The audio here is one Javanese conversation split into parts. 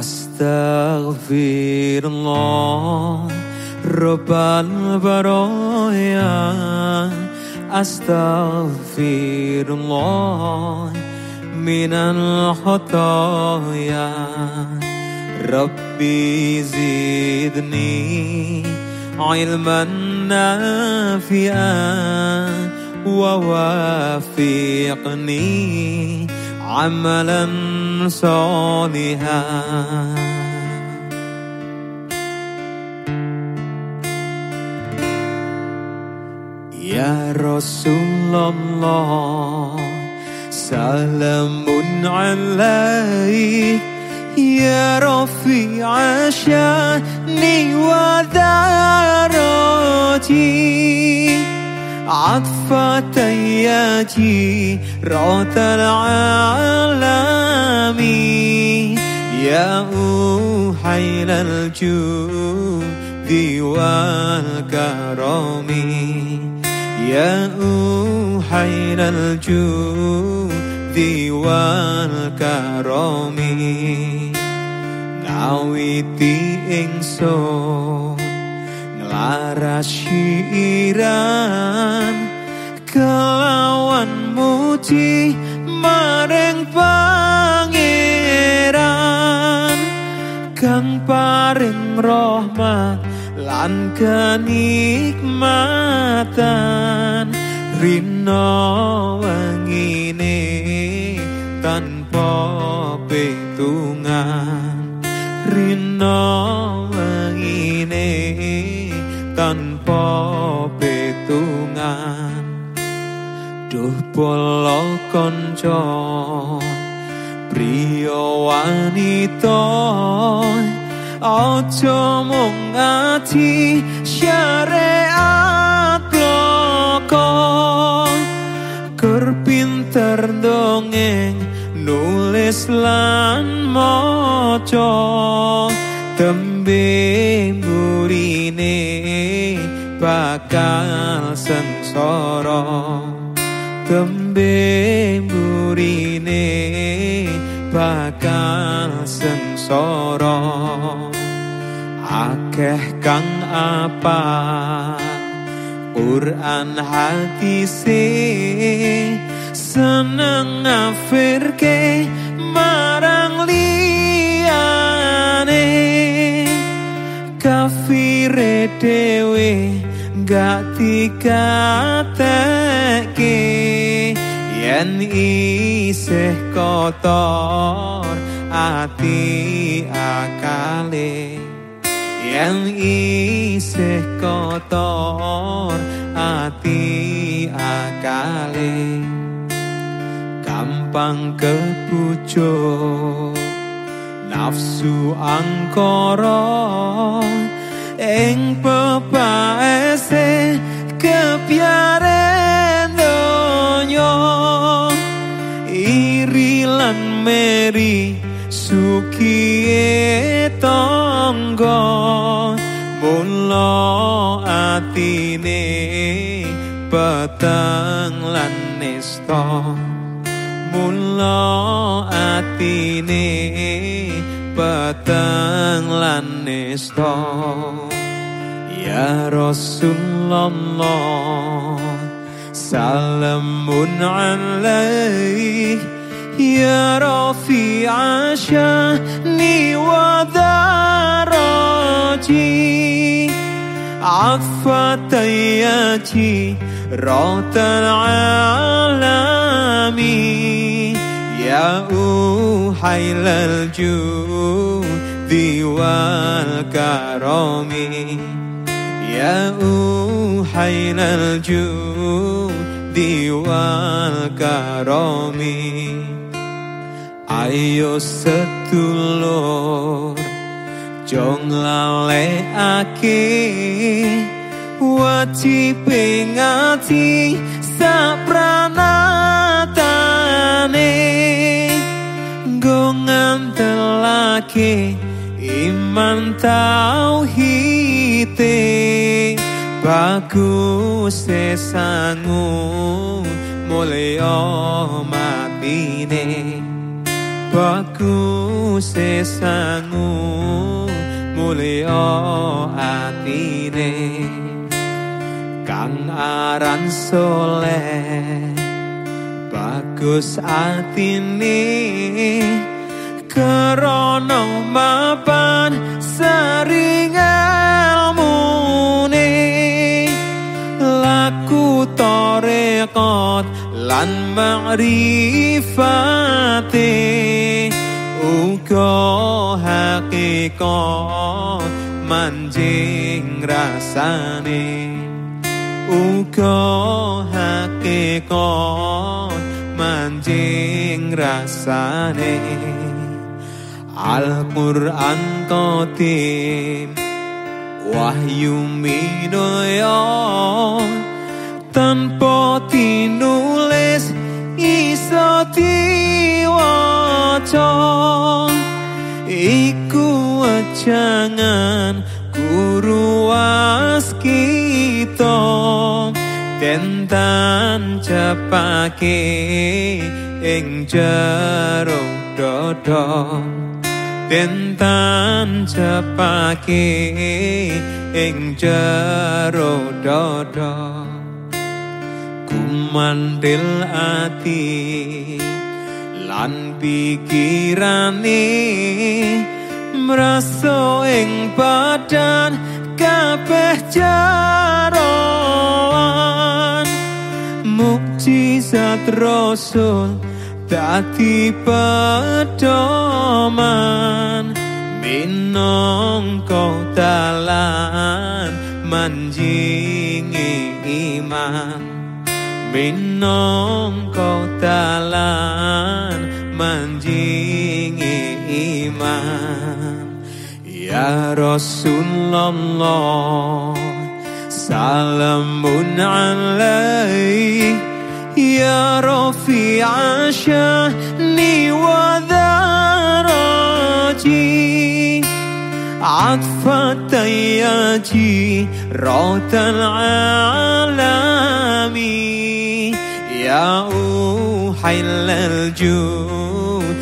أستغفر الله رب البرايا أستغفر الله من الخطايا. ربي زدني علما نافئا ووافقني عملا صالحا. يا رسول الله سلام عليك. يا رفيع شأني ودرجتي عطفتياتي رأت العالم يا حيل الجود والكرم يا حيل الجود والكرم نعوتي إنسان laras syiran kelawan muji maring pangeran. Kang paring rahmat lan kenikmatan rino wengine tanpa petungan rino duh polo kanca priya wanita aja mung ati syariat bloko kur pinter dongeng nulis lan maca tembe burine bakal sengsara tembe burine bakal sengsara. Akeh kang apa? Quran hati se seneng ngafirke marang liyane. Kafire dewe gak dikateke yen isih kotor ati akale. Yen isih kotor ati akale. Gampang kepucuk nafsu angkara. Ing pepaese kepiaren peteng lan nesta mula atine peteng lan nesta ya rasulullah salamun alaik ya rafi'a syahni wa daraji عفت ياتي رات العالم يا أوحيل الجود والكرم يا أوحيل الجود والكرم Ayo sedulur Jong lalekake wajib ngati sapranatane. Nggo ngantelake iman tauhite bagus sesangu mulya matine bagus sesangu mulya atine kang aran soleh. Bagus atine. Krana mapan sering ilmune laku torekot lan ma'rifate uga hakikat manjing rasane uga hakikat manjing rasane. Al-Quran kotim Wahyu minoyo Tanpa tinulis iso diwaca. Iku jangan guru was kita Tentan cepake ing jero dodo Tentan cepake ing jero dodo Kumandil ati lan pikirane mraso ing badan kabeh jaroan. Mukjizat rasul dadi pedoman. Minangka dalan manjingi iman. Minangka dalan manjingi iman يا رسول الله سلام عليك. يا رفيع شأني وذرتي عطفة ياتي روت العالم. يا أوحي الجود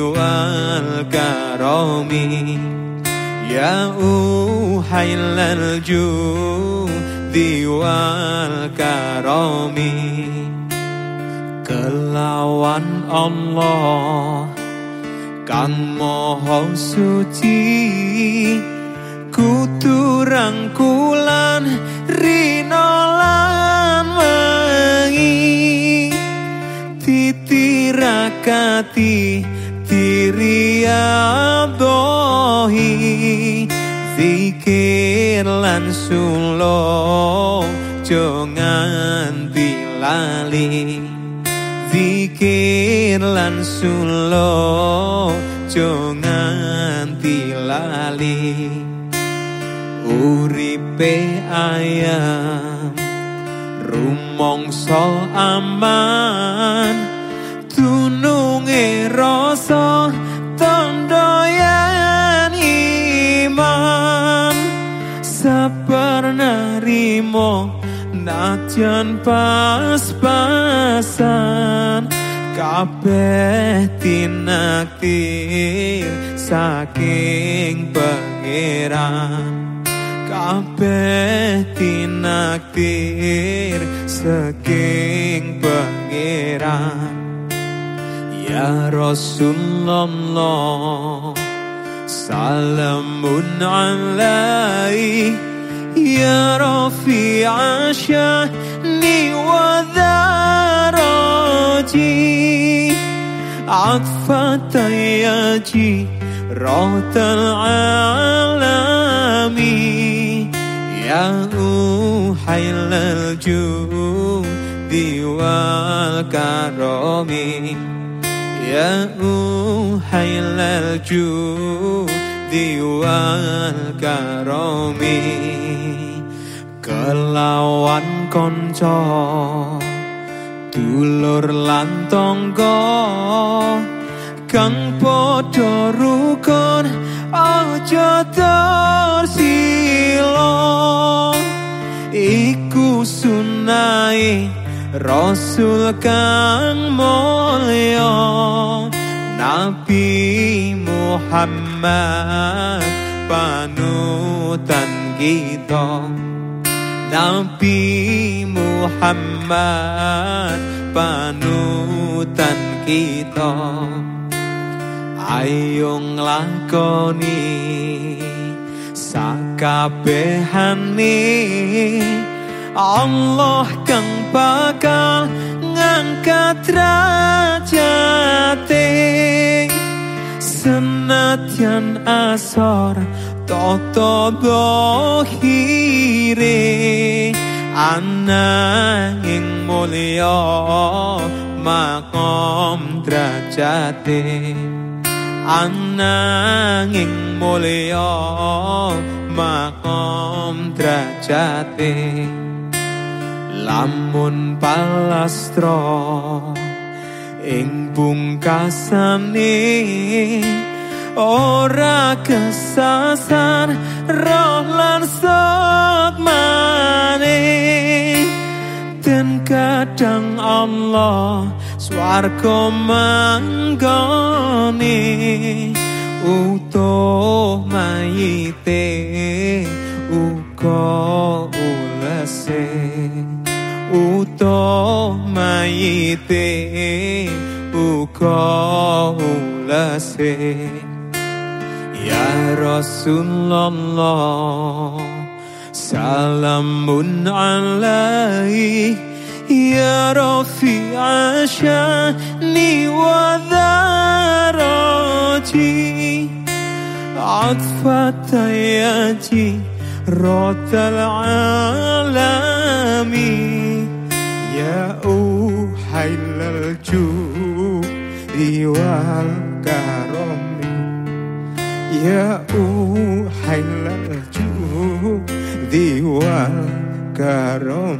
والكرم. يا أحل الجود والكرم kelawan Allah kang moho suci kudu rangkulan rino lan wengi titirakati tiriadohi zikir lan sulo jangan dilali. Zikir lan sulo jangan dilali. Uripe ayam rumongso aman. Tununge rasa narimo najan pas-pasan kabeh tinaktir saking pangeran. Kabeh tinaktir saking pangeran. Ya rasulullah salamun alaik يا رفيع شأني وذراتي. عطفة يجي رأت العالم. يا أوحي الجود والكرم. يا أوحي الجود والكرم. Kelawan konco dulur lan tangga kang padha rukun aja tersilo iku sunai rasul kang mulya Nabi Muhammad panutan kita Nabi Muhammad panutan kita. Ayo nglakoni sakabehane Allah kang bakal ngangkat derajate senadyan asor toto dohire ananging mulya makom derajate. Ananging mulya makom derajate. Lamun palastra ing pungkasane ora kesasar roh lan sokmane dan kadang Allah swarga manggone utuh mayite uga ulese. Utuh mayite uga ulese يا رسول الله سلام عليك. يا رفيع شأني وذراتي عطفة ياتي رات العالم يا أوحيل الجود والكرم